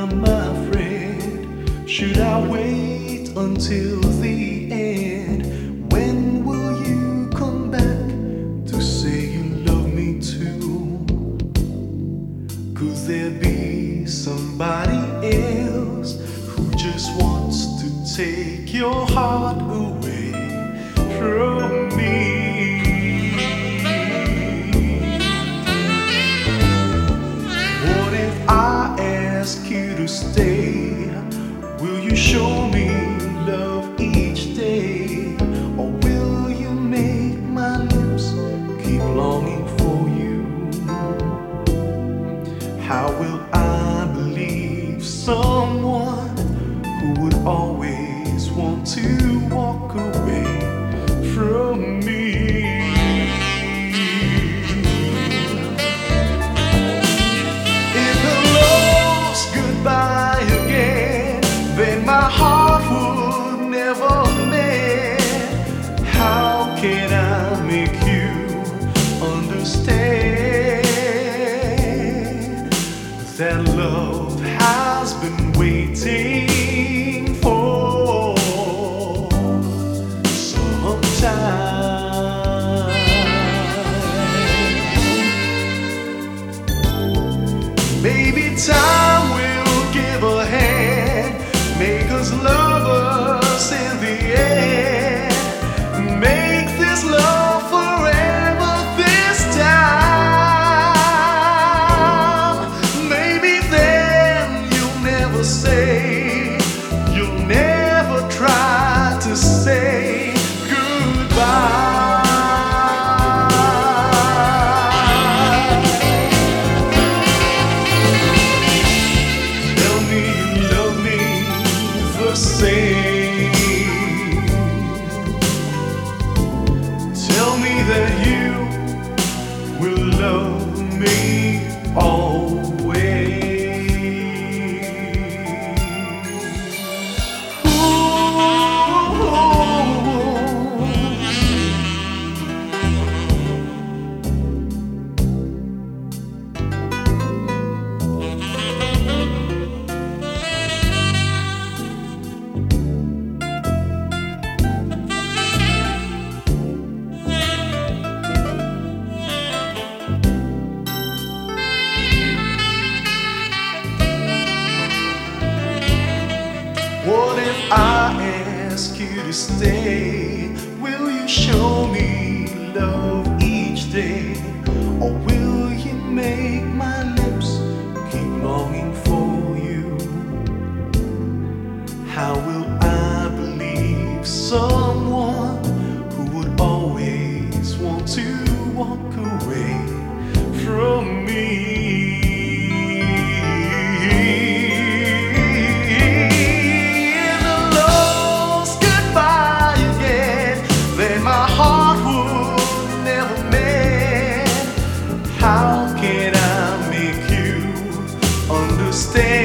am afraid. Should I wait until the end? When will you come back to say you love me too? Could there be somebody else who just wants to take your heart away from me? Stay? Will you show me love each day? Or will you make my lips keep longing for you? How will I believe someone who would always want to walk away say, you'll never try to say goodbye. Tell me you love me the same. Tell me that you will love me always. To stay? Will you show me love each day? Or will you make my lips keep longing for you? How will I believe someone who would always want to walk away? stay